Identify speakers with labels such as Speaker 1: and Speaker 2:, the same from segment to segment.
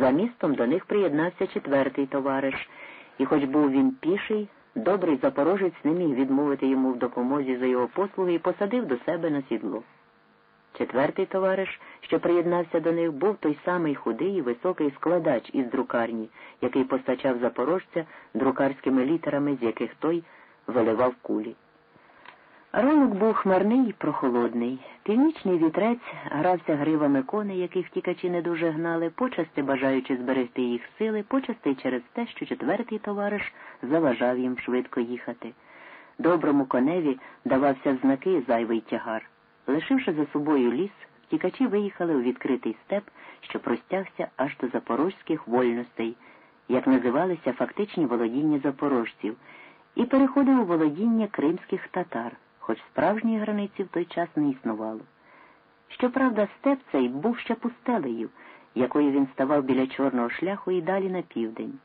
Speaker 1: За містом до них приєднався четвертий товариш, і, хоч був він піший, добрий запорожець не міг відмовити йому в допомозі за його послуги і посадив до себе на сідло. Четвертий товариш, що приєднався до них, був той самий худий і високий складач із друкарні, який постачав запорожця друкарськими літерами, з яких той виливав кулі. Ранок був хмарний і прохолодний. Північний вітрець грався гривами коней, яких тікачі не дуже гнали, почасти бажаючи зберегти їх сили, почасти через те, що четвертий товариш заважав їм швидко їхати. Доброму коневі давався в знаки зайвий тягар. Лишивши за собою ліс, тікачі виїхали у відкритий степ, що простягся аж до запорозьких вольностей, як називалися фактичні володіння запорожців, і переходили у володіння кримських татар хоч справжньої границі в той час не існувало. Щоправда, степ цей був ще пустелею, якою він ставав біля чорного шляху і далі на південь.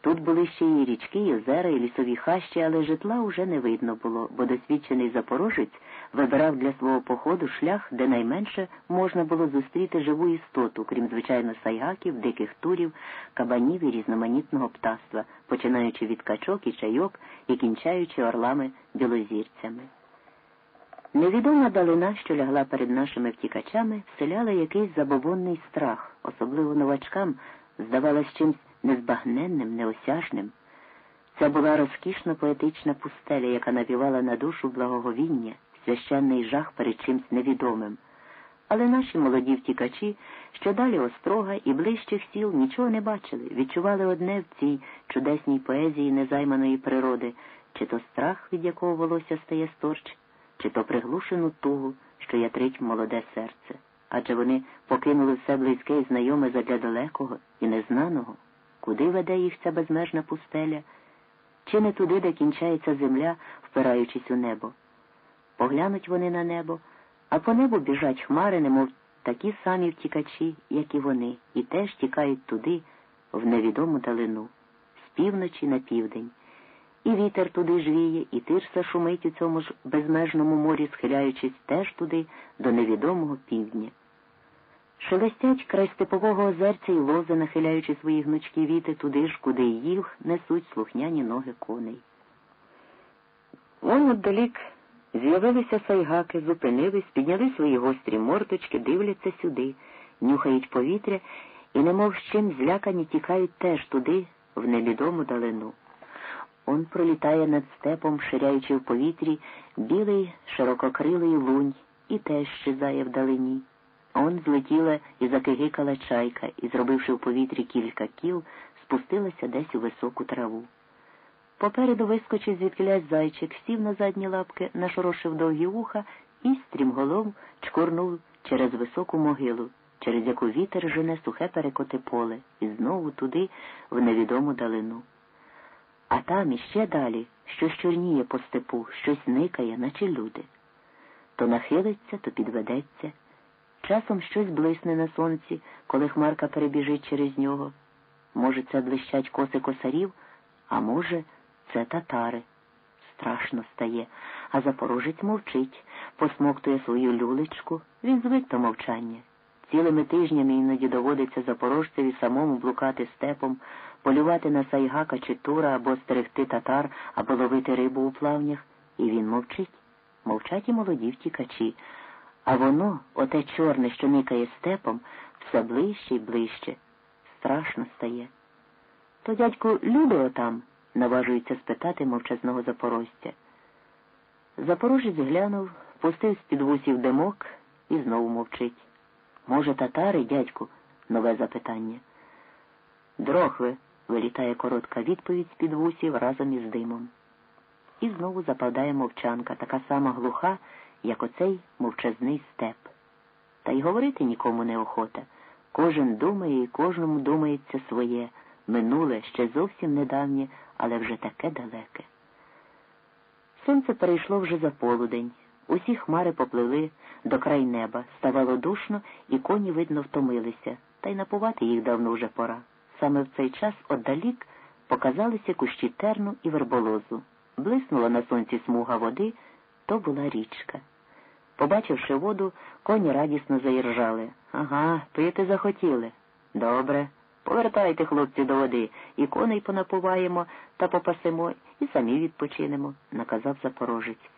Speaker 1: Тут були ще і річки, і озера, і лісові хащі, але житла уже не видно було, бо досвідчений запорожець вибирав для свого походу шлях, де найменше можна було зустріти живу істоту, крім звичайно сайгаків, диких турів, кабанів і різноманітного птаства, починаючи від качок і чайок і кінчаючи орлами білозірцями. Невідома далина, що лягла перед нашими втікачами, вселяла якийсь забобонний страх, особливо новачкам, здавалось чимсь незбагненним, неосяжним. Це була розкішно поетична пустеля, яка навівала на душу благоговіння, священний жах перед чимсь невідомим. Але наші молоді втікачі, що далі острога і ближчих сіл нічого не бачили, відчували одне в цій чудесній поезії незайманої природи, чи то страх, від якого волосся стає сторч, чи то приглушену тугу, що ятрить молоде серце, адже вони покинули все близьке і знайоме задля далекого і незнаного, куди веде їх ця безмежна пустеля, чи не туди, де кінчається земля, впираючись у небо. Поглянуть вони на небо, а по небу біжать хмари, немов такі самі втікачі, як і вони, і теж тікають туди, в невідому далину, з півночі на південь. І вітер туди жвіє, і тирса шумить у цьому ж безмежному морі, схиляючись теж туди, до невідомого півдня. Шелестять край степового озерця й лози, нахиляючи свої гнучкі віти туди ж, куди їх несуть слухняні ноги коней. Вон отдалік з'явилися сайгаки, зупинились, підняли свої гострі морточки, дивляться сюди, нюхають повітря і, немов з чим злякані, тікають теж туди, в невідому далину. Он пролітає над степом, ширяючи в повітрі, білий ширококрилий лунь і теж щезає вдалині. Он злетіла і закигикала чайка, і, зробивши в повітрі кілька кіл, спустилася десь у високу траву. Попереду вискочив звідкилясь зайчик, сів на задні лапки, нашорошив довгі вуха і стрімголов чкурнув через високу могилу, через яку вітер жене сухе перекоти поле, і знову туди, в невідому далину. А там іще далі щось чорніє по степу, щось никає, наче люди. То нахилиться, то підведеться. Часом щось блисне на сонці, коли хмарка перебіжить через нього. Може, це блищать коси косарів, а може, це татари. Страшно стає, а запорожець мовчить, посмоктує свою люлечку, він звик до мовчання. Цілими тижнями іноді доводиться запорожцеві самому блукати степом, полювати на сайгака чи тура або стерегти татар, або ловити рибу у плавнях, і він мовчить. Мовчать і молоді втікачі. А воно, оте чорне, що никає степом, все ближче й ближче. Страшно стає. То дядьку люди отам, наважується спитати мовчазного запорожця. Запорожець глянув, пустив з-під вусів димок і знову мовчить. Може, татари, дядьку? нове запитання. Дрохви, вилітає коротка відповідь з-під вусів разом із димом. І знову западає мовчанка, така сама глуха, як оцей мовчазний степ. Та й говорити нікому не охота. Кожен думає і кожному думається своє, минуле ще зовсім недавнє, але вже таке далеке. Сонце перейшло вже за полудень. Усі хмари попливли до край неба, ставало душно, і коні, видно, втомилися, та й напувати їх давно вже пора. Саме в цей час отдалік показалися кущі терну і верболозу. Блиснула на сонці смуга води, то була річка. Побачивши воду, коні радісно заіржали. Ага, пити захотіли. Добре, Повертайте, хлопці, до води, і коней понапуваємо та попасимо, і самі відпочинемо, наказав запорожець.